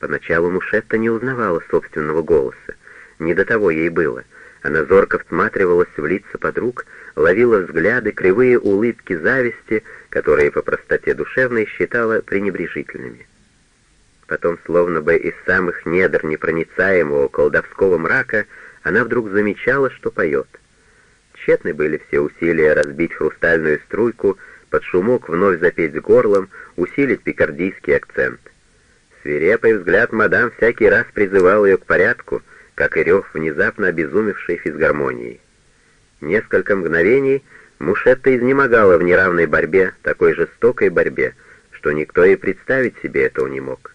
Поначалу Мушетта не узнавала собственного голоса. Не до того ей было. Она зорко всматривалась в лица подруг, ловила взгляды, кривые улыбки зависти, которые по простоте душевной считала пренебрежительными. Потом, словно бы из самых недр непроницаемого колдовского мрака, она вдруг замечала, что поет. Тщетны были все усилия разбить хрустальную струйку, под шумок вновь запеть горлом, усилить пикардийский акцент. Свирепый взгляд мадам всякий раз призывал ее к порядку, как и рев внезапно обезумевшей физгармонии. Несколько мгновений Мушетта изнемогала в неравной борьбе, такой жестокой борьбе, что никто и представить себе этого не мог.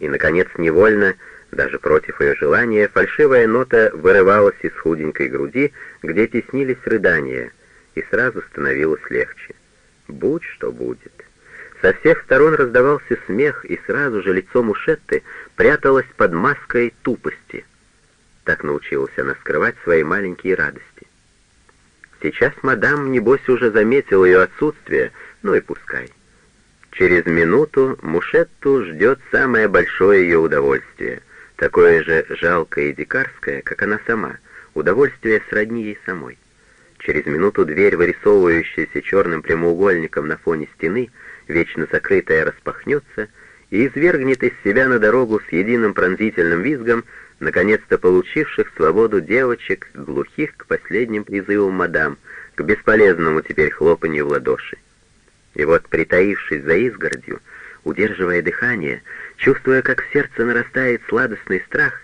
И, наконец, невольно, даже против ее желания, фальшивая нота вырывалась из худенькой груди, где теснились рыдания, и сразу становилось легче. Будь что будет. Со всех сторон раздавался смех, и сразу же лицо Мушетты пряталось под маской тупости. Так научилась она скрывать свои маленькие радости. Сейчас мадам, небось, уже заметил ее отсутствие, ну и пускай. Через минуту Мушетту ждет самое большое ее удовольствие, такое же жалкое и дикарское, как она сама, удовольствие сродни ей самой. Через минуту дверь, вырисовывающаяся черным прямоугольником на фоне стены, вечно закрытая, распахнется и извергнет из себя на дорогу с единым пронзительным визгом наконец-то получивших свободу девочек, глухих к последним призывам мадам, к бесполезному теперь хлопанью в ладоши. И вот, притаившись за изгородью, удерживая дыхание, чувствуя, как в сердце нарастает сладостный страх,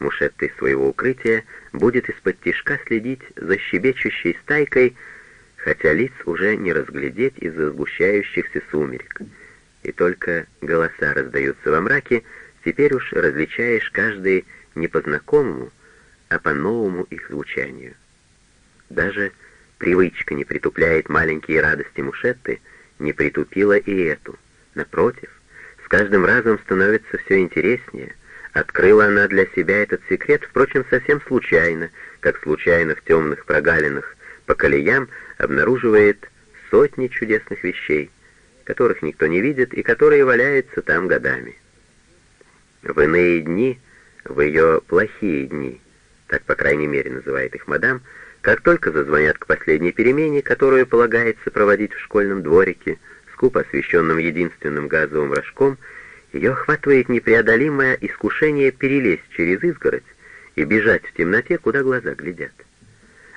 Мушетта из своего укрытия будет из-под тишка следить за щебечущей стайкой, хотя лиц уже не разглядеть из-за сгущающихся сумерек. И только голоса раздаются во мраке, теперь уж различаешь каждый не по знакомому, а по новому их звучанию. Даже привычка не притупляет маленькие радости Мушетты, не притупила и эту. Напротив, с каждым разом становится все интереснее. Открыла она для себя этот секрет, впрочем, совсем случайно, как случайно в темных прогалинах по колеям обнаруживает сотни чудесных вещей, которых никто не видит и которые валяются там годами. В иные дни, в ее плохие дни, так, по крайней мере, называет их мадам, как только зазвонят к последней перемене, которую полагается проводить в школьном дворике, скупо освещенном единственным газовым рожком, ее охватывает непреодолимое искушение перелезть через изгородь и бежать в темноте, куда глаза глядят.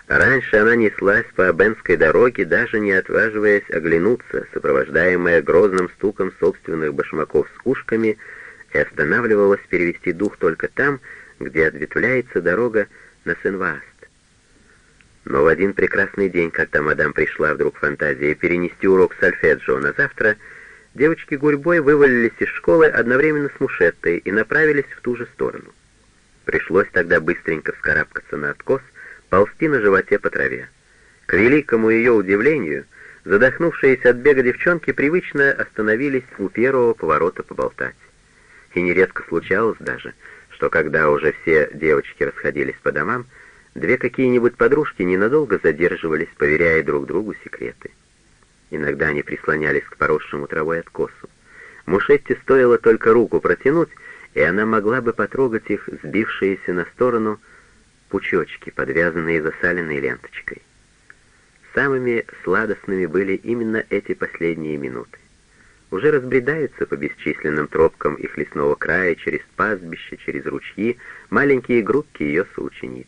Раньше она неслась по Абенской дороге, даже не отваживаясь оглянуться, сопровождаемая грозным стуком собственных башмаков с ушками, и останавливалась перевести дух только там, где ответвляется дорога на Сен-Вааст. Но в один прекрасный день, когда мадам пришла вдруг фантазия перенести урок сольфеджио на завтра, девочки гурьбой вывалились из школы одновременно с Мушеттой и направились в ту же сторону. Пришлось тогда быстренько вскарабкаться на откос, ползти на животе по траве. К великому ее удивлению, задохнувшиеся от бега девчонки привычно остановились у первого поворота поболтать. И нередко случалось даже, что когда уже все девочки расходились по домам, Две какие-нибудь подружки ненадолго задерживались, поверяя друг другу секреты. Иногда они прислонялись к поросшему травой откосу. Мушетте стоило только руку протянуть, и она могла бы потрогать их сбившиеся на сторону пучочки, подвязанные засаленной ленточкой. Самыми сладостными были именно эти последние минуты. Уже разбредаются по бесчисленным тропкам их лесного края через пастбище, через ручьи маленькие группки ее соучениц.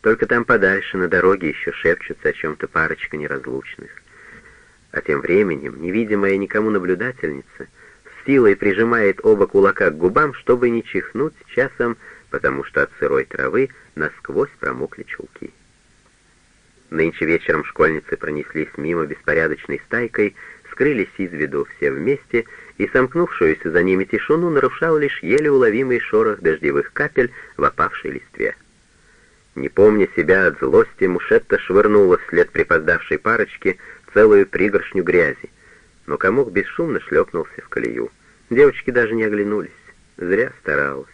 Только там подальше, на дороге, еще шепчутся о чем-то парочка неразлучных. А тем временем невидимая никому наблюдательница с силой прижимает оба кулака к губам, чтобы не чихнуть часом, потому что от сырой травы насквозь промокли чулки. Нынче вечером школьницы пронеслись мимо беспорядочной стайкой, скрылись из виду все вместе, и сомкнувшуюся за ними тишину нарушал лишь еле уловимый шорох дождевых капель в опавшей листве. Не помня себя от злости, Мушетта швырнула вслед припоздавшей парочки целую пригоршню грязи, но комок бесшумно шлепнулся в колею. Девочки даже не оглянулись. Зря старалась.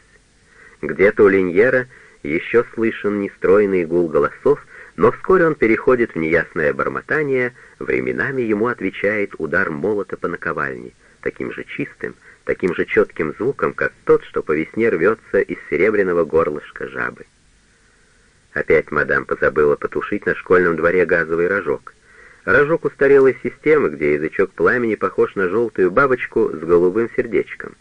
Где-то у Линьера еще слышен нестройный гул голосов, но вскоре он переходит в неясное бормотание, временами ему отвечает удар молота по наковальне, таким же чистым, таким же четким звуком, как тот, что по весне рвется из серебряного горлышка жабы. Опять мадам позабыла потушить на школьном дворе газовый рожок. Рожок устарелой системы, где язычок пламени похож на желтую бабочку с голубым сердечком.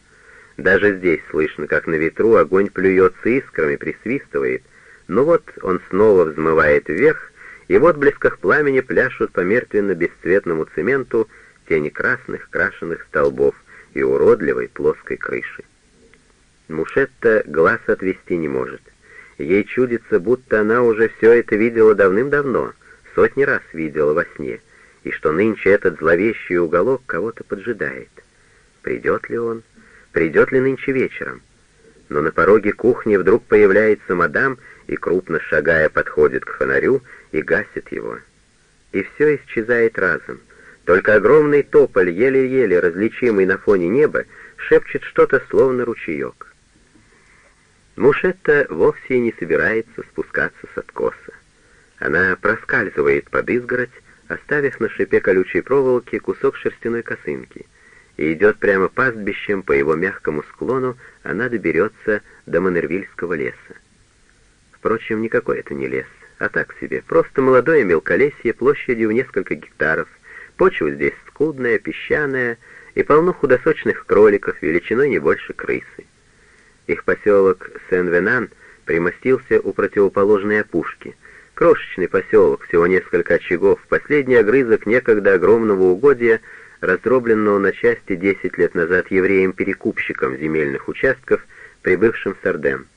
Даже здесь слышно, как на ветру огонь плюется искрами, присвистывает, но вот он снова взмывает вверх, и в отблесках пламени пляшут по мертвенно-бесцветному цементу тени красных крашеных столбов и уродливой плоской крыши. Мушетта глаз отвести не может. Ей чудится, будто она уже все это видела давным-давно, сотни раз видела во сне, и что нынче этот зловещий уголок кого-то поджидает. Придет ли он? Придет ли нынче вечером? Но на пороге кухни вдруг появляется мадам и, крупно шагая, подходит к фонарю и гасит его. И все исчезает разом. Только огромный тополь, еле-еле различимый на фоне неба, шепчет что-то, словно ручеек. Мушетта вовсе не собирается спускаться с откоса. Она проскальзывает под изгородь, оставив на шипе колючей проволоки кусок шерстяной косынки, и идет прямо пастбищем по его мягкому склону, она доберется до Монервильского леса. Впрочем, никакой это не лес, а так себе, просто молодое мелколесье площадью в несколько гектаров, почва здесь скудная, песчаная, и полно худосочных кроликов, величиной не больше крысы. Их поселок Сен-Венан примостился у противоположной опушки. Крошечный поселок, всего несколько очагов, последний огрызок некогда огромного угодья, раздробленного на части 10 лет назад евреем-перекупщиком земельных участков, прибывшим в Сарден.